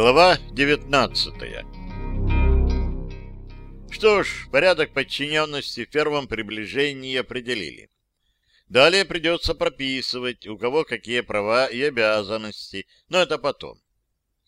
Глава 19 Что ж, порядок подчиненности в первом приближении определили. Далее придется прописывать, у кого какие права и обязанности, но это потом.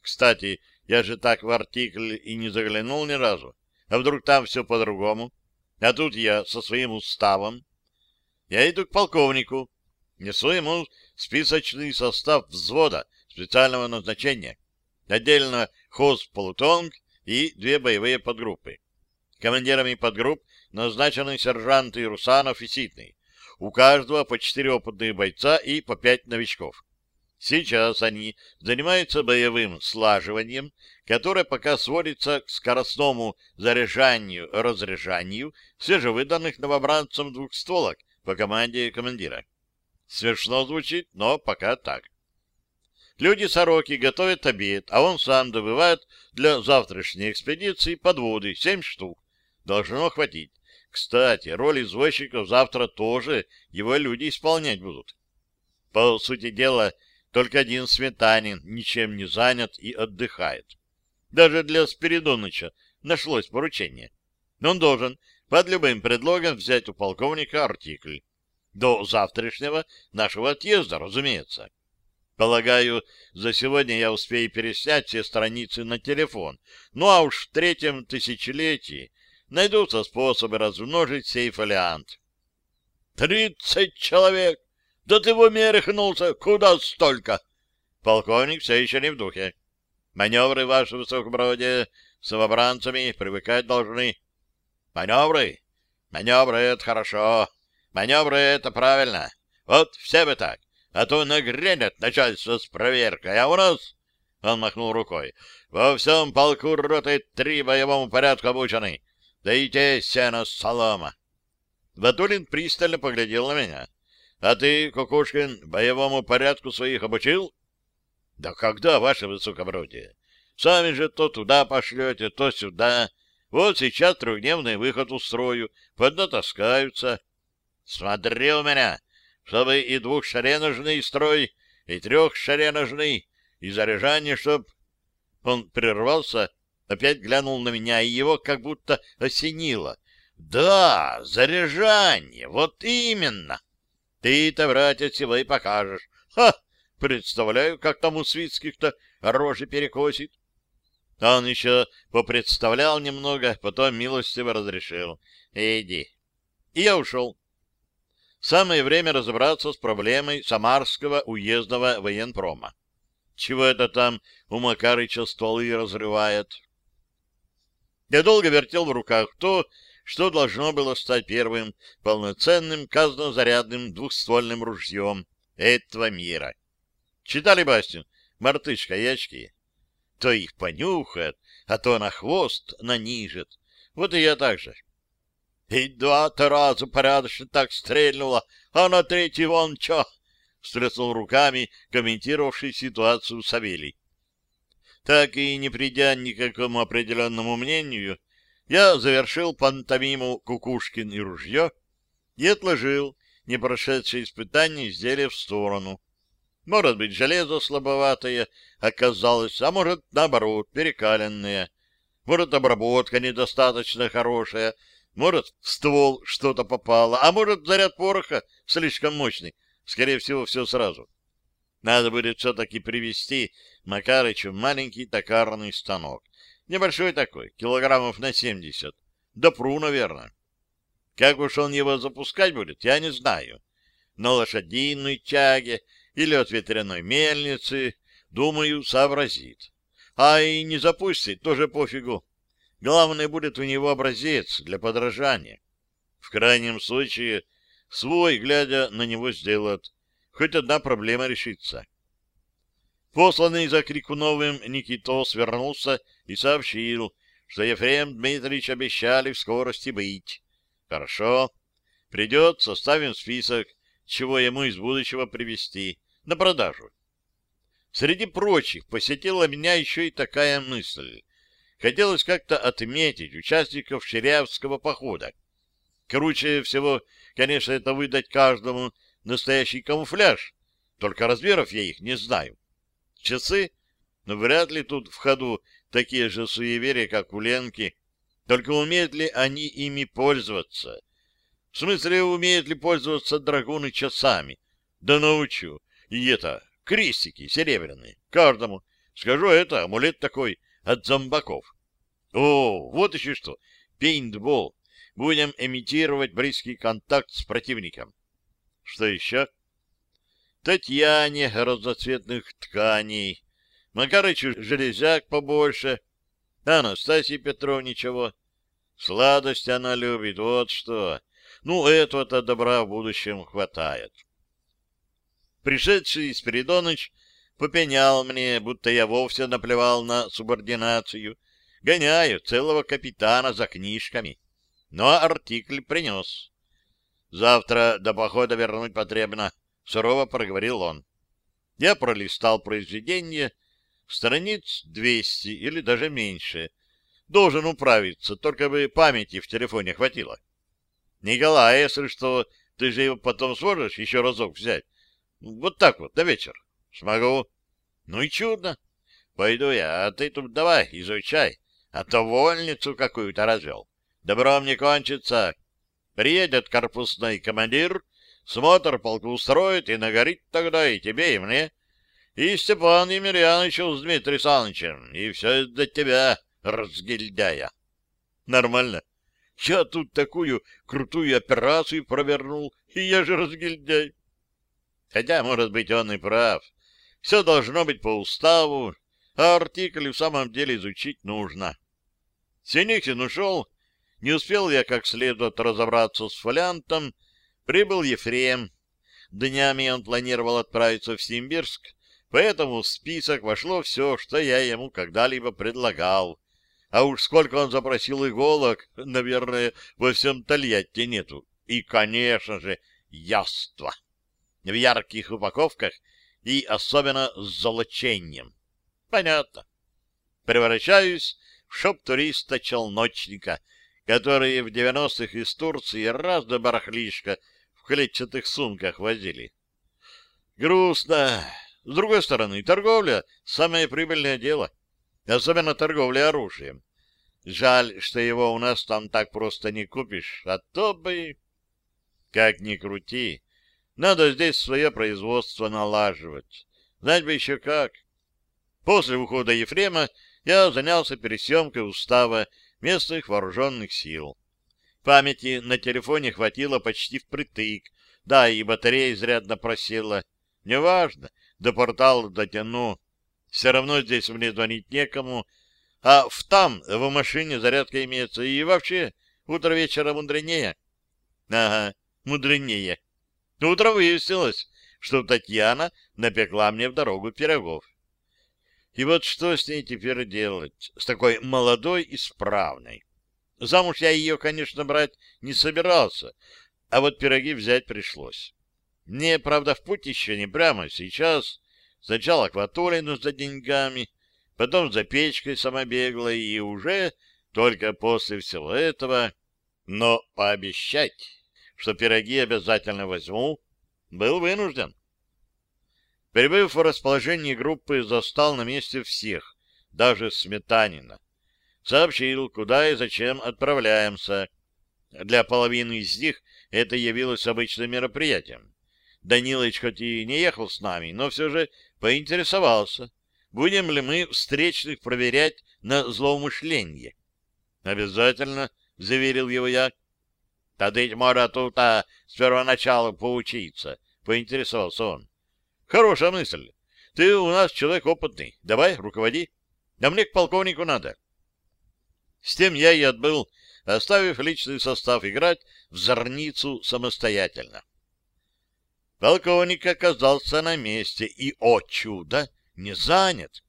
Кстати, я же так в артикль и не заглянул ни разу. А вдруг там все по-другому? А тут я со своим уставом. Я иду к полковнику, несу ему списочный состав взвода специального назначения, отдельно хоз-полутонг и две боевые подгруппы. Командирами подгрупп назначены сержанты Русанов и Ситный. У каждого по четыре опытных бойца и по пять новичков. Сейчас они занимаются боевым слаживанием, которое пока сводится к скоростному заряжанию-разряжанию свежевыданных новобранцам двухстволок по команде командира. Смешно звучит, но пока так. Люди-сороки готовят обед, а он сам добывает для завтрашней экспедиции подводы, семь штук. Должно хватить. Кстати, роль извозчиков завтра тоже его люди исполнять будут. По сути дела, только один Сметанин ничем не занят и отдыхает. Даже для Спиридоныча нашлось поручение. Он должен под любым предлогом взять у полковника артикль. До завтрашнего нашего отъезда, разумеется. Полагаю, за сегодня я успею переснять все страницы на телефон. Ну а уж в третьем тысячелетии найдутся способы размножить сей фолиант. «Тридцать человек! Да ты в уме рехнулся! Куда столько?» Полковник все еще не в духе. «Маневры, ваше высокобродие, с новобранцами привыкать должны». «Маневры? Маневры — это хорошо. Маневры — это правильно. Вот все бы так. А то нагрянет начальство с проверкой, а у нас...» Он махнул рукой. «Во всем полку роты три боевому порядку обучены. Да и те сено солома». Ватулин пристально поглядел на меня. А ты, Кукушкин, боевому порядку своих обучил? Да когда, ваше высокобродие? Сами же то туда пошлете, то сюда. Вот сейчас трехдневный выход устрою, поднатаскаются. Смотри у меня, чтобы и двухшареножный строй, и трехшареножный, и заряжание, чтоб... Он прервался, опять глянул на меня, и его как будто осенило. Да, заряжание, вот именно. Ты-то, братец, его и покажешь. Ха! Представляю, как там у Свицких-то рожи перекосит. Он еще попредставлял немного, потом милостиво разрешил. Иди. И я ушел. Самое время разобраться с проблемой Самарского уездного военпрома. Чего это там у Макарыча стволы разрывает? Я долго вертел в руках то, что должно было стать первым полноценным казнозарядным двухствольным ружьем этого мира. Читали Бастин «Мартышка и очки»? То их понюхает, а то на хвост нанижет. Вот и я так же. И два-то раза порядочно так стрельнуло, а на третий вон чё? Встряснул руками комментировавший ситуацию Савелий. Так и не придя ни к какому определенному мнению, я завершил пантомиму «Кукушкин и ружье» и отложил не прошедшее испытание изделия в сторону. Может быть, железо слабоватое оказалось, а может, наоборот, перекаленное. Может, обработка недостаточно хорошая, может, в ствол что-то попало, а может, заряд пороха слишком мощный. Скорее всего, все сразу. Надо будет все-таки привести Макарычу маленький токарный станок. Небольшой такой, килограммов на семьдесят. Да пру, наверное. Как уж он его запускать будет, я не знаю. На лошадиной тяге или от ветряной мельницы, думаю, сообразит. А и не запустит, тоже пофигу. Главное, будет у него образец для подражания. В крайнем случае, свой, глядя на него, сделает. Хоть одна проблема решится. Посланный за Крикуновым Никитос вернулся и сообщил, что Ефрем Дмитриевич обещали в скорости быть. Хорошо. Придет, составим список, чего ему из будущего привезти на продажу. Среди прочих посетила меня еще и такая мысль. Хотелось как-то отметить участников Ширявского похода. Круче всего, конечно, это выдать каждому настоящий камуфляж, только размеров я их не знаю. Часы? но вряд ли тут в ходу такие же суеверия, как у Ленки. Только умеют ли они ими пользоваться? В смысле, умеют ли пользоваться драгуны часами? Да научу. И это, крестики серебряные, каждому. Скажу, это амулет такой от зомбаков. О, вот еще что. Пейнтбол. Будем имитировать близкий контакт с противником. Что еще? Татьяне разноцветных тканей. Макарычу железяк побольше. Анастасии Петровне чего? Сладость она любит, вот что. Ну, этого-то добра в будущем хватает. Пришедший Спиридоныч попенял мне, будто я вовсе наплевал на субординацию. Гоняю целого капитана за книжками. Но артикль принес. Завтра до похода вернуть потребно, — сурово проговорил он. Я пролистал произведение, страниц двести или даже меньше. Должен управиться, только бы памяти в телефоне хватило. Николай, если что, ты же его потом сможешь еще разок взять? Вот так вот, до вечера. Смогу. Ну и чудно. Пойду я, а ты тут давай, изучай. А то вольницу какую-то развел. Добром не кончится. Приедет корпусный командир, смотр полку устроит, и нагорит тогда и тебе, и мне. И Степан Емельяновичу с Дмитрием Санычем. И все из-за тебя, разгильдяя. Нормально. Я тут такую крутую операцию провернул, и я же разгильдяй. Хотя, может быть, он и прав. Все должно быть по уставу, а артикли в самом деле изучить нужно. Синикин ушел, не успел я как следует разобраться с фолиантом, прибыл Ефрем. Днями он планировал отправиться в Симбирск, поэтому в список вошло все, что я ему когда-либо предлагал. А уж сколько он запросил иголок, наверное, во всем Тольятти нету. И, конечно же, яства в ярких упаковках и особенно с золочением. Понятно. Превращаюсь в шоп-туриста-челночника, которые в 90-х из Турции раз до барахлишка в клетчатых сумках возили. Грустно. С другой стороны, торговля — самое прибыльное дело, особенно торговля оружием. Жаль, что его у нас там так просто не купишь, а то бы... Как ни крути, надо здесь свое производство налаживать. Знать бы еще как. После ухода Ефрема я занялся пересъемкой устава местных вооруженных сил. Памяти на телефоне хватило почти впритык, да, и батарея изрядно просела. Неважно, до портала дотяну. Все равно здесь мне звонить некому, а в там, в машине зарядка имеется, и вообще утро вечера мудренее. Ага, мудренее. Утром выяснилось, что Татьяна напекла мне в дорогу пирогов. И вот что с ней теперь делать, с такой молодой и справной? Замуж я ее, конечно, брать не собирался, а вот пироги взять пришлось. Мне, правда, в путь еще не прямо сейчас. Сначала к Ватулину за деньгами, потом за печкой самобеглой, и уже только после всего этого... Но пообещать что пироги обязательно возьму, был вынужден. Прибыв в расположении группы, застал на месте всех, даже Сметанина. Сообщил, куда и зачем отправляемся. Для половины из них это явилось обычным мероприятием. Данилыч хоть и не ехал с нами, но все же поинтересовался, будем ли мы встречных проверять на злоумышление. «Обязательно», — заверил его я. Тадыть может тут а, с первоначала поучиться, — поинтересовался он. — Хорошая мысль. Ты у нас человек опытный. Давай, руководи. Да мне к полковнику надо. С тем я и отбыл, оставив личный состав играть в зорницу самостоятельно. Полковник оказался на месте и, о чудо, не занят.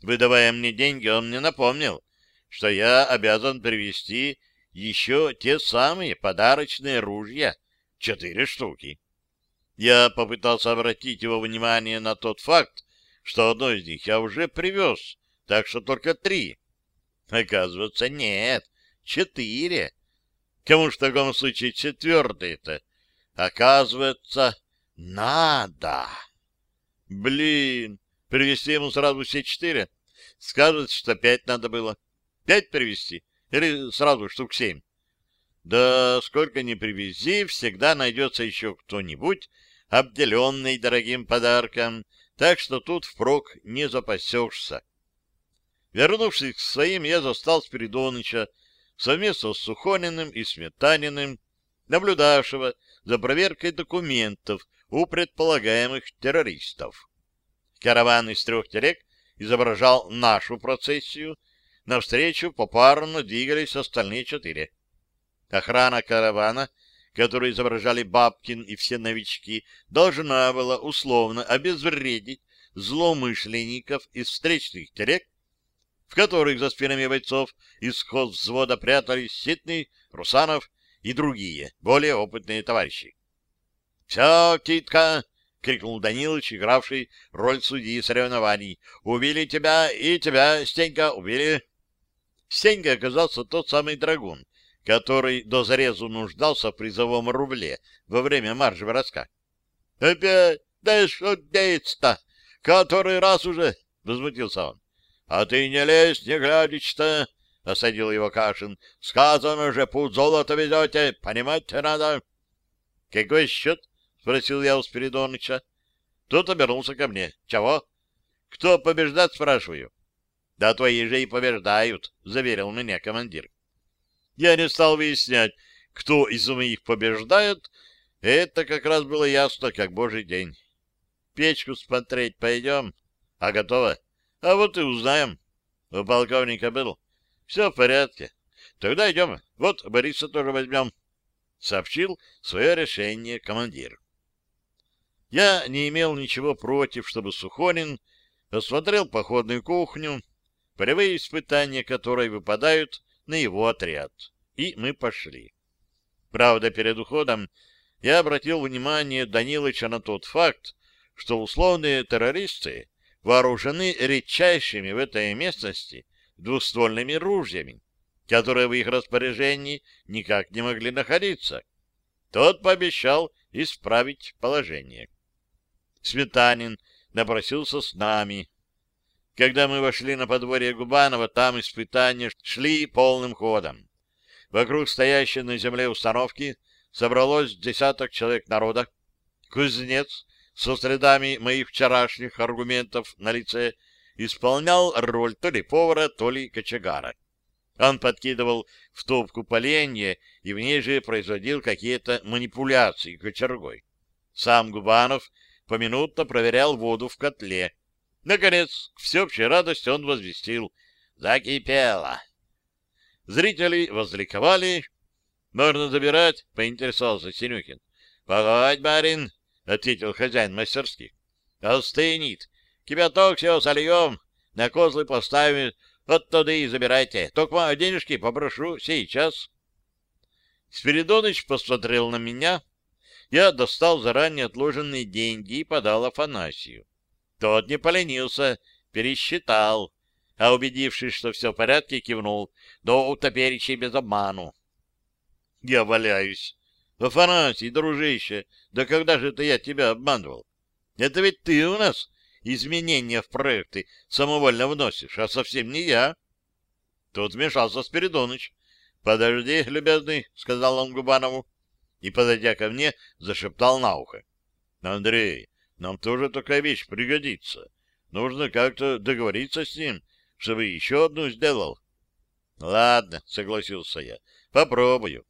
Выдавая мне деньги, он мне напомнил, что я обязан привести еще те самые подарочные ружья, четыре штуки. Я попытался обратить его внимание на тот факт, что одно из них я уже привез, так что только три. Оказывается, нет, четыре. Кому ж в таком случае четвертый-то? Оказывается, надо. Блин, привезти ему сразу все четыре? Скажут, что пять надо было. Пять привезти? Или сразу штук семь? Да сколько ни привези, всегда найдется еще кто-нибудь, обделенный дорогим подарком, так что тут впрок не запасешься. Вернувшись к своим, я застал Спиридоныча совместно с Сухониным и Сметаниным, наблюдавшего за проверкой документов у предполагаемых террористов. Караван из трех телег изображал нашу процессию, навстречу попарно двигались остальные четыре. Охрана каравана, которую изображали Бабкин и все новички, должна была условно обезвредить злоумышленников из встречных телег, в которых за спинами бойцов из взвода прятались Ситный, Русанов и другие, более опытные товарищи. — Все, Титка! — крикнул Данилыч, игравший роль судьи соревнований. — Убили тебя и тебя, Стенька, убили! Стенька оказался тот самый драгун, который до зарезу нуждался в призовом рубле во время марш-броска. — Опять? Да что деется-то? Который раз уже? — возмутился он. — А ты не лезь, не глядишь-то! — осадил его Кашин. — Сказано же, путь золота везете, понимать надо. — Какой счет? — спросил я у Спиридоныча. Тот обернулся ко мне. — Чего? — Кто побеждать, спрашиваю. — Да твои же и побеждают, — заверил меня командир. Я не стал выяснять, кто из моих побеждает. Это как раз было ясно, как божий день. Печку смотреть пойдем? А готово? А вот и узнаем. У полковника был. Все в порядке. Тогда идем. Вот Бориса тоже возьмем. Сообщил свое решение командир. Я не имел ничего против, чтобы Сухонин осмотрел походную кухню, полевые испытания которой выпадают на его отряд. И мы пошли. Правда, перед уходом я обратил внимание Данилыча на тот факт, что условные террористы вооружены редчайшими в этой местности двуствольными ружьями, которые в их распоряжении никак не могли находиться. Тот пообещал исправить положение. Сметанин напросился с нами. Когда мы вошли на подворье Губанова, там испытания шли полным ходом. Вокруг стоящей на земле установки собралось десяток человек народа. Кузнец со следами моих вчерашних аргументов на лице исполнял роль то ли повара, то ли кочегара. Он подкидывал в топку поленья и в ней же производил какие-то манипуляции кочергой. Сам Губанов поминутно проверял воду в котле. Наконец, к всеобщей радости он возвестил «Закипело!». Зрители возликовали. «Можно забирать?» — поинтересовался Синюхин. «Погодь, барин!» — ответил хозяин мастерских. «Остынет. Кипяток все сольем, на козлы поставим, вот туда и забирайте. Только денежки попрошу сейчас». Спиридоныч посмотрел на меня. Я достал заранее отложенные деньги и подал Афанасию. Тот не поленился, пересчитал, а убедившись, что все в порядке, кивнул. «Да утоперичи без обману». Я валяюсь. Афанасий, дружище, да когда же это я тебя обманывал? Это ведь ты у нас изменения в проекты самовольно вносишь, а совсем не я. Тут вмешался Спиридоныч. «Подожди, любезный», — сказал он Губанову, и, подойдя ко мне, зашептал на ухо. «Андрей, нам тоже такая вещь пригодится. Нужно как-то договориться с ним, чтобы еще одну сделал. — Ладно, — согласился я, — попробую.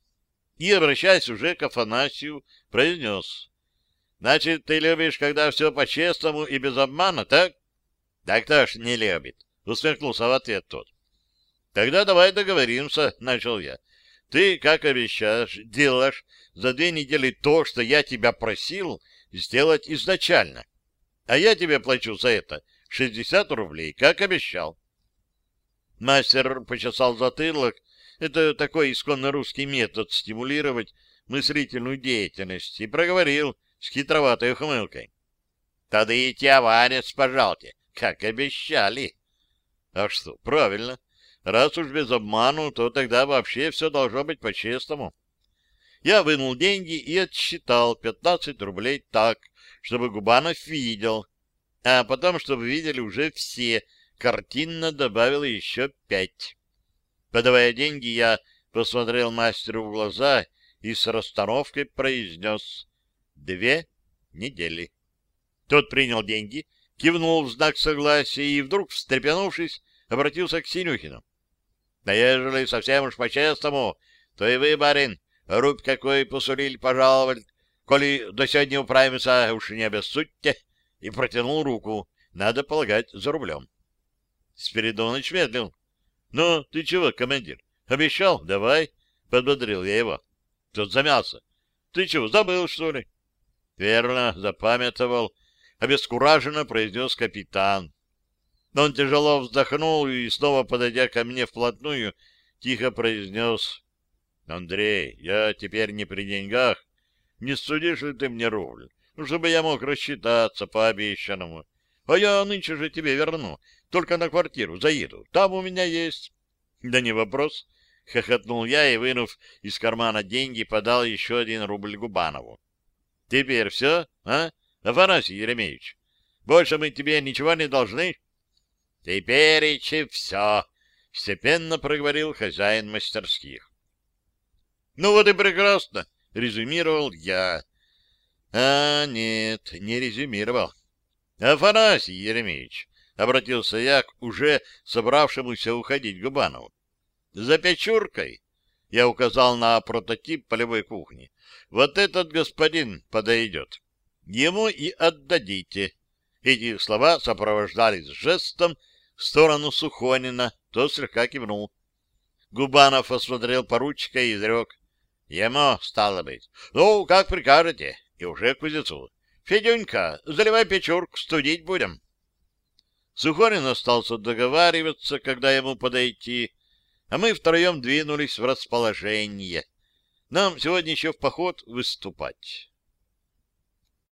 И, обращаясь уже к Афанасию, произнес. — Значит, ты любишь, когда все по-честному и без обмана, так? — Да кто ж не любит? — усмехнулся в ответ тот. — Тогда давай договоримся, — начал я. — Ты, как обещаешь, делаешь за две недели то, что я тебя просил сделать изначально. А я тебе плачу за это 60 рублей, как обещал. Мастер почесал затылок. Это такой исконно русский метод стимулировать мыслительную деятельность. И проговорил с хитроватой ухмылкой. Тогда и Ванец, пожалуйте, как обещали. А что, правильно. Раз уж без обману, то тогда вообще все должно быть по-честному. Я вынул деньги и отсчитал 15 рублей так, чтобы Губанов видел, а потом, чтобы видели уже все, картинно добавил еще пять. Подавая деньги, я посмотрел мастеру в глаза и с расстановкой произнес «две недели». Тот принял деньги, кивнул в знак согласия и вдруг, встрепенувшись, обратился к Синюхину. — Да ежели совсем уж по-честному, то и вы, барин, рубь какой посулили, пожаловали, коли до сегодня управимся, уж не обессудьте, и протянул руку, надо полагать, за рублем. Спиридоныч медлил. — Ну, ты чего, командир, обещал? Давай, — подбодрил я его. Тот замялся. — Ты чего, забыл, что ли? — Верно, запамятовал, — обескураженно произнес капитан. Он тяжело вздохнул и, снова подойдя ко мне вплотную, тихо произнес. — Андрей, я теперь не при деньгах. Не судишь ли ты мне рубль, чтобы я мог рассчитаться по обещанному? А я нынче же тебе верну, только на квартиру заеду. Там у меня есть. — Да не вопрос, — хохотнул я и, вынув из кармана деньги, подал еще один рубль Губанову. — Теперь все, а, Афанасий Еремеевич? Больше мы тебе ничего не должны? — Теперь и все, — степенно проговорил хозяин мастерских. — Ну вот и прекрасно, — резюмировал я. — А, нет, не резюмировал. — Афанасий Еремеевич, — обратился я к уже собравшемуся уходить Губанову. — За печуркой, — я указал на прототип полевой кухни, — вот этот господин подойдет. Ему и отдадите. Эти слова сопровождались жестом в сторону Сухонина, тот слегка кивнул. Губанов осмотрел поручика и изрек. — Ему, стало быть. Ну, как прикажете. И уже к кузнецу. — Федюнька, заливай печурку, студить будем. Сухорин остался договариваться, когда ему подойти, а мы втроем двинулись в расположение. Нам сегодня еще в поход выступать.